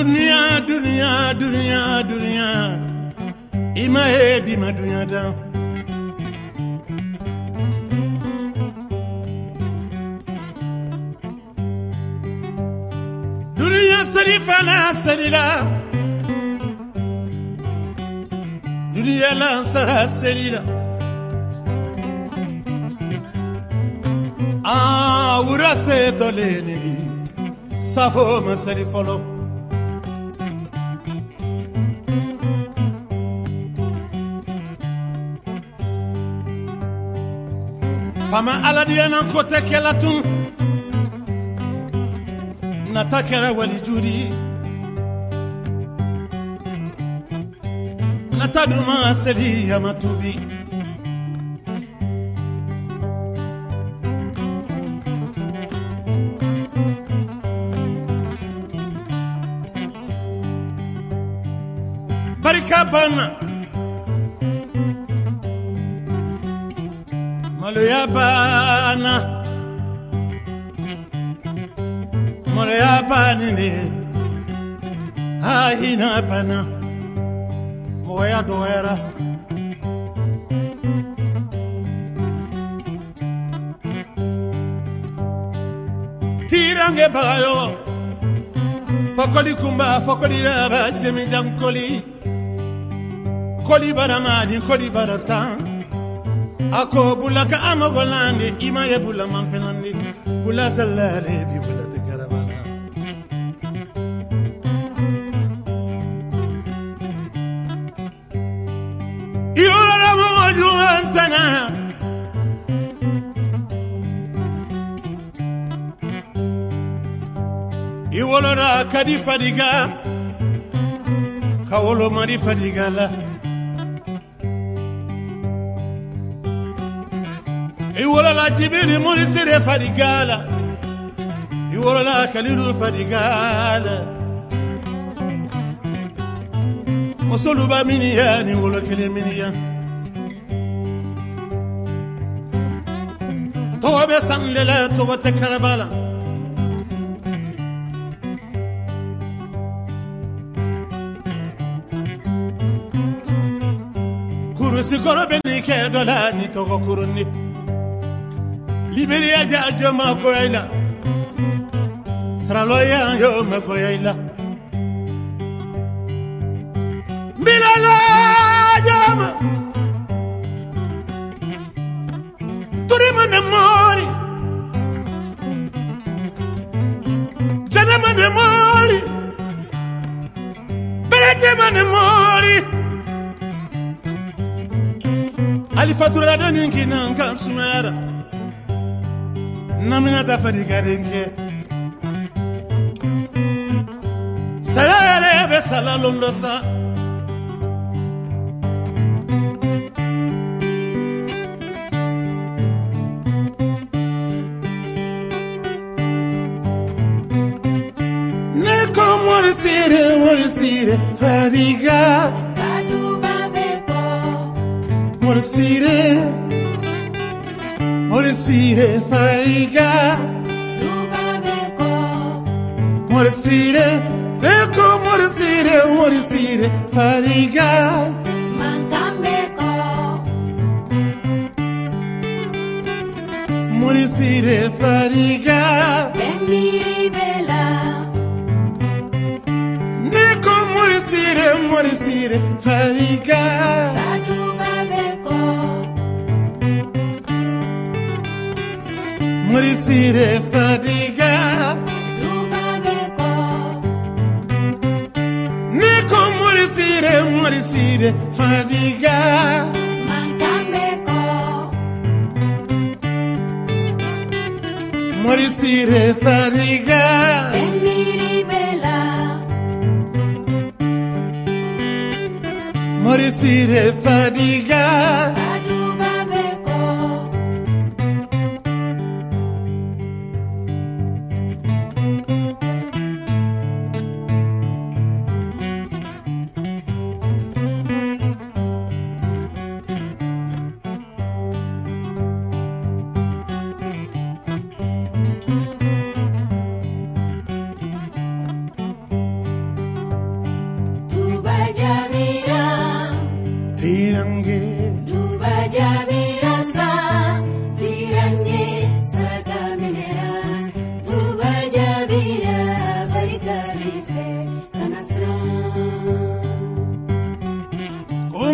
Dunia, dunia, dunia, dunia. Ima di ma dunia dan. Dunia sali fana sali la. Dunia lansara sali la. Ah, wura se tole ni di. Safo fama aladiyana kote kɛla tun nata kɛra walijudi nata duma seli yama tubi barika banna maloya banine ahina bana mɔgɔya dɔgɔyara tirange bagayo fakoli kumba fakoli raba jemi koli. Koli barama ni koli baratan ako bula ka amagolande ima ye bula manfenandi bula sallale bi bula te karabana iyorora mogo jumantana iwolora kadi fadiga ka wolomari fadiga la يولنا جبين مرسل فرقالة يولنا كليل فرقالة وصلوا بمنيان ولكل منيان توبة سن للا توبة كربلا كرسي كربني كدولاني توغو كرني liberia ja jo ma koya i la saralɔya yo ma koya i la nbilala jo ma. Turima ne mori. Janama ne mori. Beretema ne mori. Alifaturala dɔɔnin kina n kan sumayara namina ta fɛ ka den kɛ saya yɛrɛ bɛ salalon dɔ san ne ko morisire morisire morisire. Morsire faiga Duba beko Morsire beko morsire morsire fariga Mankambeko Morsire fariga Bembiri bela Neko morsire morsire fariga Mrisire fadiga. Niko mrisire mrisire fadiga. Mrisire fadiga. Mrisire fadiga.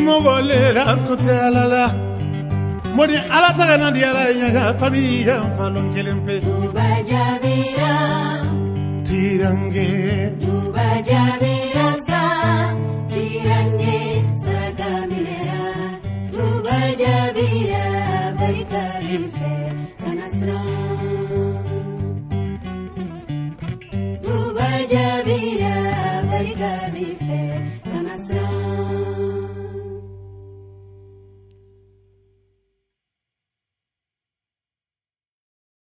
Mɔgɔ lela ko tɛ ala la mɔdi ala taga na di ala ye ɲaga fabi yan falon kelen pe tirange. Duba jaabira sa. Tirange saraka minɛra duba jaabira barika b'i fɛ